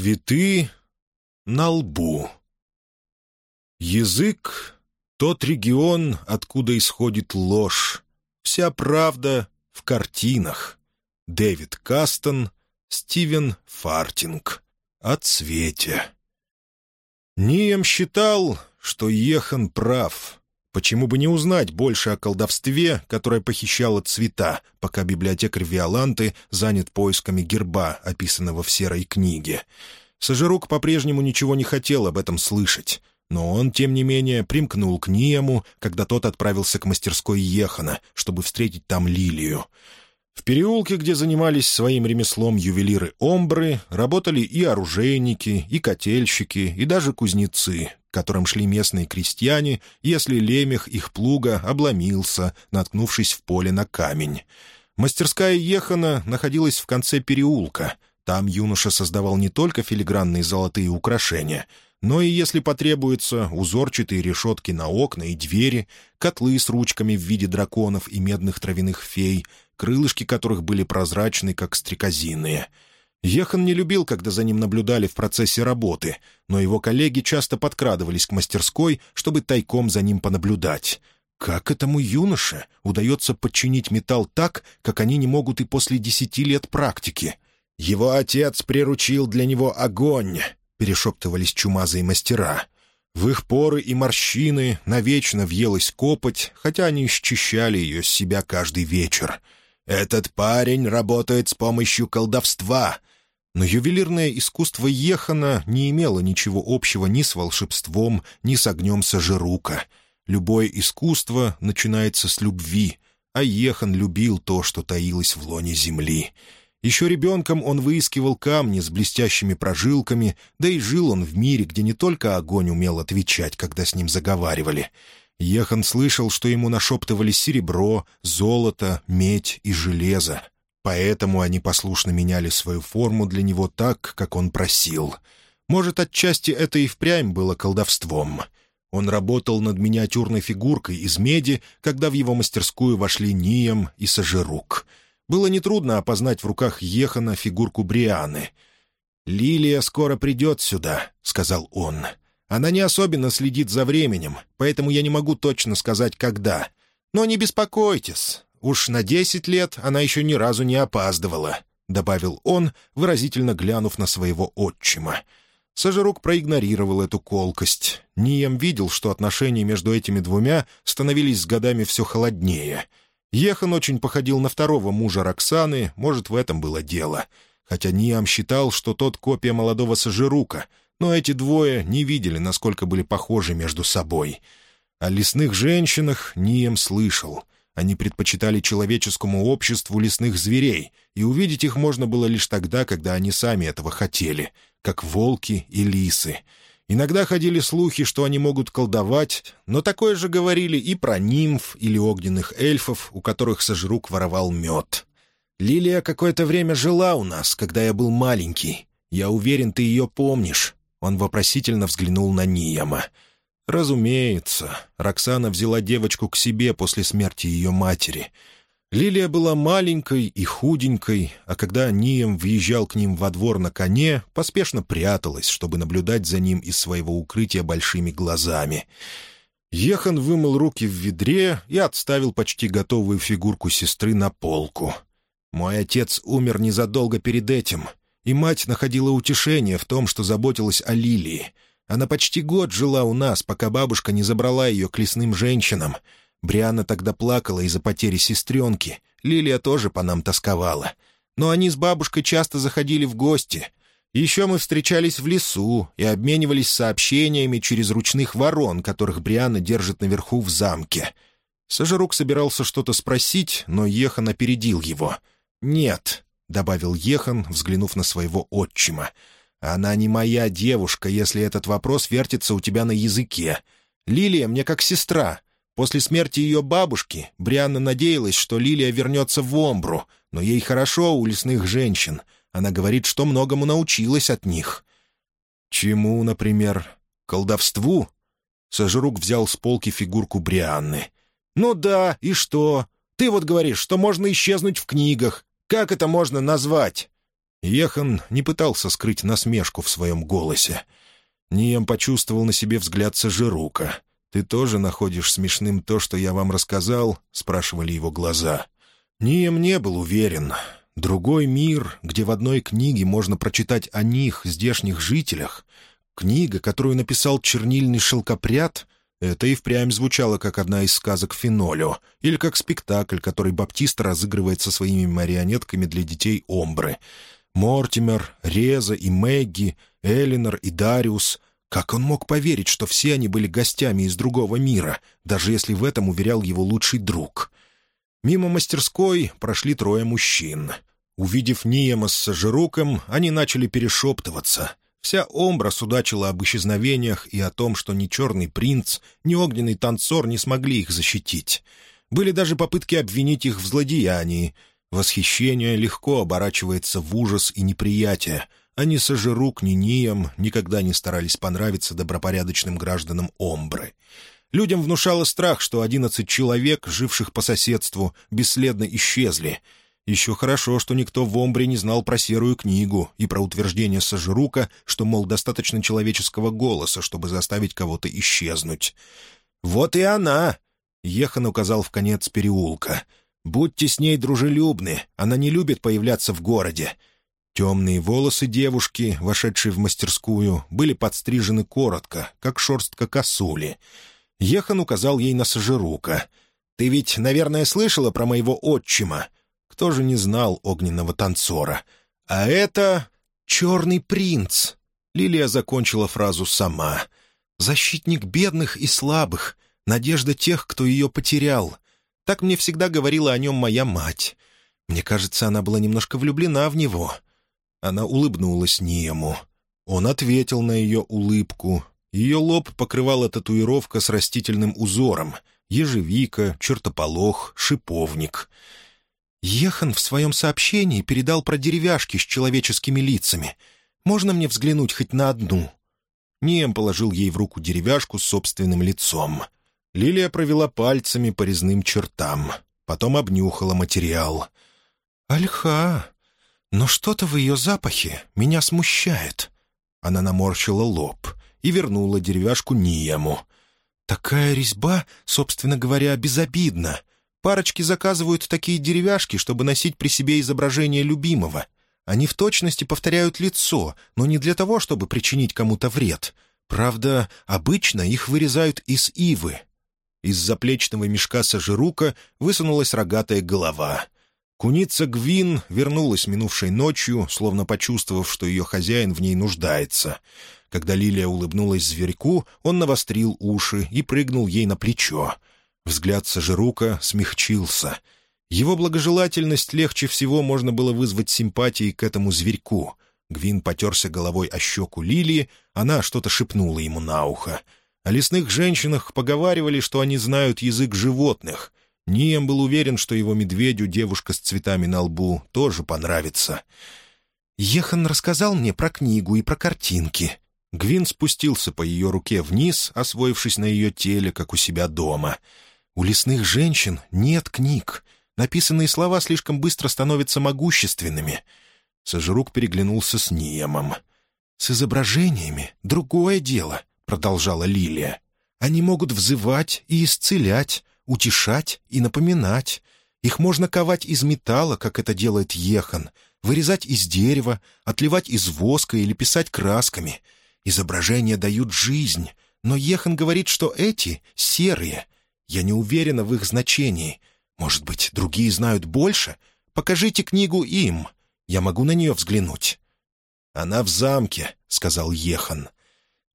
Цветы на лбу. Язык — тот регион, откуда исходит ложь. Вся правда в картинах. Дэвид Кастон, Стивен Фартинг. О цвете. Нием считал, что Ехан прав. Почему бы не узнать больше о колдовстве, которое похищало цвета, пока библиотекарь Виоланты занят поисками герба, описанного в серой книге? Сажирук по-прежнему ничего не хотел об этом слышать, но он, тем не менее, примкнул к Ниему, когда тот отправился к мастерской Ехана, чтобы встретить там Лилию. В переулке, где занимались своим ремеслом ювелиры Омбры, работали и оружейники, и котельщики, и даже кузнецы, которым шли местные крестьяне, если лемех их плуга обломился, наткнувшись в поле на камень. Мастерская Ехана находилась в конце переулка. Там юноша создавал не только филигранные золотые украшения — но и, если потребуется, узорчатые решетки на окна и двери, котлы с ручками в виде драконов и медных травяных фей, крылышки которых были прозрачны, как стрекозиные. Ехан не любил, когда за ним наблюдали в процессе работы, но его коллеги часто подкрадывались к мастерской, чтобы тайком за ним понаблюдать. Как этому юноше удается подчинить металл так, как они не могут и после десяти лет практики? Его отец приручил для него огонь, перешептывались чумазые мастера. В их поры и морщины навечно въелась копоть, хотя они счищали ее с себя каждый вечер — этот парень работает с помощью колдовства». Но ювелирное искусство Ехана не имело ничего общего ни с волшебством, ни с огнем Сажирука. Любое искусство начинается с любви, а Ехан любил то, что таилось в лоне земли. Еще ребенком он выискивал камни с блестящими прожилками, да и жил он в мире, где не только огонь умел отвечать, когда с ним заговаривали — Ехан слышал, что ему нашептывали серебро, золото, медь и железо. Поэтому они послушно меняли свою форму для него так, как он просил. Может, отчасти это и впрямь было колдовством. Он работал над миниатюрной фигуркой из меди, когда в его мастерскую вошли Нием и Сажирук. Было нетрудно опознать в руках Ехана фигурку Брианы. «Лилия скоро придет сюда», — сказал он. Она не особенно следит за временем, поэтому я не могу точно сказать, когда. Но не беспокойтесь, уж на десять лет она еще ни разу не опаздывала», — добавил он, выразительно глянув на своего отчима. Сажерук проигнорировал эту колкость. Нием видел, что отношения между этими двумя становились с годами все холоднее. Ехан очень походил на второго мужа Роксаны, может, в этом было дело. Хотя Ниам считал, что тот копия молодого Сажерука — но эти двое не видели, насколько были похожи между собой. О лесных женщинах Нием слышал. Они предпочитали человеческому обществу лесных зверей, и увидеть их можно было лишь тогда, когда они сами этого хотели, как волки и лисы. Иногда ходили слухи, что они могут колдовать, но такое же говорили и про нимф или огненных эльфов, у которых Сожрук воровал мед. «Лилия какое-то время жила у нас, когда я был маленький. Я уверен, ты ее помнишь. Он вопросительно взглянул на Нияма. «Разумеется, Роксана взяла девочку к себе после смерти ее матери. Лилия была маленькой и худенькой, а когда Нием въезжал к ним во двор на коне, поспешно пряталась, чтобы наблюдать за ним из своего укрытия большими глазами». Ехан вымыл руки в ведре и отставил почти готовую фигурку сестры на полку. «Мой отец умер незадолго перед этим и мать находила утешение в том, что заботилась о Лилии. Она почти год жила у нас, пока бабушка не забрала ее к лесным женщинам. Бриана тогда плакала из-за потери сестренки. Лилия тоже по нам тосковала. Но они с бабушкой часто заходили в гости. Еще мы встречались в лесу и обменивались сообщениями через ручных ворон, которых Бриана держит наверху в замке. Сажерук собирался что-то спросить, но Ехан опередил его. «Нет, — добавил Ехан, взглянув на своего отчима. «Она не моя девушка, если этот вопрос вертится у тебя на языке. Лилия мне как сестра. После смерти ее бабушки Брианна надеялась, что Лилия вернется в Омбру, но ей хорошо у лесных женщин. Она говорит, что многому научилась от них». «Чему, например? Колдовству?» Сожрук взял с полки фигурку Брианны. «Ну да, и что? Ты вот говоришь, что можно исчезнуть в книгах, как это можно назвать?» Ехан не пытался скрыть насмешку в своем голосе. Нием почувствовал на себе взгляд Сажирука. «Ты тоже находишь смешным то, что я вам рассказал?» — спрашивали его глаза. Нием не был уверен. Другой мир, где в одной книге можно прочитать о них, здешних жителях. Книга, которую написал чернильный шелкопряд — это и впрямь звучало как одна из сказок Фенолио, или как спектакль, который Баптист разыгрывает со своими марионетками для детей Омбры. Мортимер, Реза и Мэгги, Элинор и Дариус. Как он мог поверить, что все они были гостями из другого мира, даже если в этом уверял его лучший друг? Мимо мастерской прошли трое мужчин. Увидев Ниема с Сажируком, они начали перешептываться. Вся Омбра судачила об исчезновениях и о том, что ни Черный принц, ни Огненный танцор не смогли их защитить. Были даже попытки обвинить их в злодеянии. Восхищение легко оборачивается в ужас и неприятие, а ни Сажирук, ни никогда не старались понравиться добропорядочным гражданам Омбры. Людям внушало страх, что одиннадцать человек, живших по соседству, бесследно исчезли — еще хорошо, что никто в Омбре не знал про серую книгу и про утверждение Сажирука, что, мол, достаточно человеческого голоса, чтобы заставить кого-то исчезнуть. «Вот и она!» — Ехан указал в конец переулка. «Будьте с ней дружелюбны, она не любит появляться в городе». Темные волосы девушки, вошедшей в мастерскую, были подстрижены коротко, как шерстка косули. Ехан указал ей на Сажирука. «Ты ведь, наверное, слышала про моего отчима?» Кто же не знал огненного танцора? А это «Черный принц». Лилия закончила фразу сама. «Защитник бедных и слабых, надежда тех, кто ее потерял». Так мне всегда говорила о нем моя мать. Мне кажется, она была немножко влюблена в него. Она улыбнулась Ниему. Он ответил на ее улыбку. Ее лоб покрывала татуировка с растительным узором. Ежевика, чертополох, шиповник — Ехан в своем сообщении передал про деревяшки с человеческими лицами. Можно мне взглянуть хоть на одну?» Нием положил ей в руку деревяшку с собственным лицом. Лилия провела пальцами по резным чертам. Потом обнюхала материал. «Альха, но что-то в ее запахе меня смущает». Она наморщила лоб и вернула деревяшку Ниему. «Такая резьба, собственно говоря, безобидна. Парочки заказывают такие деревяшки, чтобы носить при себе изображение любимого. Они в точности повторяют лицо, но не для того, чтобы причинить кому-то вред. Правда, обычно их вырезают из ивы. Из заплечного мешка сажирука высунулась рогатая голова. Куница Гвин вернулась минувшей ночью, словно почувствовав, что ее хозяин в ней нуждается. Когда Лилия улыбнулась зверьку, он навострил уши и прыгнул ей на плечо — Взгляд Сажирука смягчился. Его благожелательность легче всего можно было вызвать симпатией к этому зверьку. Гвин потерся головой о щеку Лилии, она что-то шепнула ему на ухо. О лесных женщинах поговаривали, что они знают язык животных. Нием был уверен, что его медведю девушка с цветами на лбу тоже понравится. «Ехан рассказал мне про книгу и про картинки». Гвин спустился по ее руке вниз, освоившись на ее теле, как у себя дома — у лесных женщин нет книг. Написанные слова слишком быстро становятся могущественными. Сожрук переглянулся с Ниемом. «С изображениями другое дело», — продолжала Лилия. «Они могут взывать и исцелять, утешать и напоминать. Их можно ковать из металла, как это делает Ехан, вырезать из дерева, отливать из воска или писать красками. Изображения дают жизнь, но Ехан говорит, что эти — серые, я не уверена в их значении. Может быть, другие знают больше? Покажите книгу им. Я могу на нее взглянуть». «Она в замке», — сказал Ехан.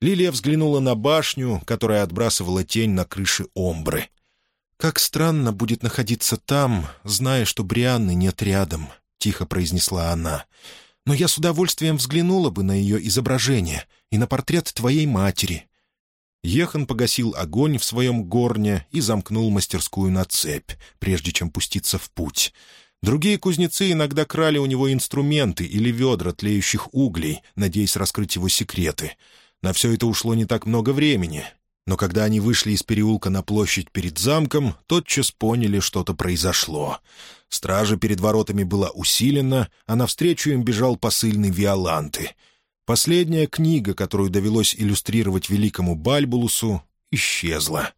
Лилия взглянула на башню, которая отбрасывала тень на крыше Омбры. «Как странно будет находиться там, зная, что Брианны нет рядом», — тихо произнесла она. «Но я с удовольствием взглянула бы на ее изображение и на портрет твоей матери. Ехан погасил огонь в своем горне и замкнул мастерскую на цепь, прежде чем пуститься в путь. Другие кузнецы иногда крали у него инструменты или ведра тлеющих углей, надеясь раскрыть его секреты. На все это ушло не так много времени. Но когда они вышли из переулка на площадь перед замком, тотчас поняли, что-то произошло. Стража перед воротами была усилена, а навстречу им бежал посыльный Виоланты. Последняя книга, которую довелось иллюстрировать великому Бальбулусу, исчезла.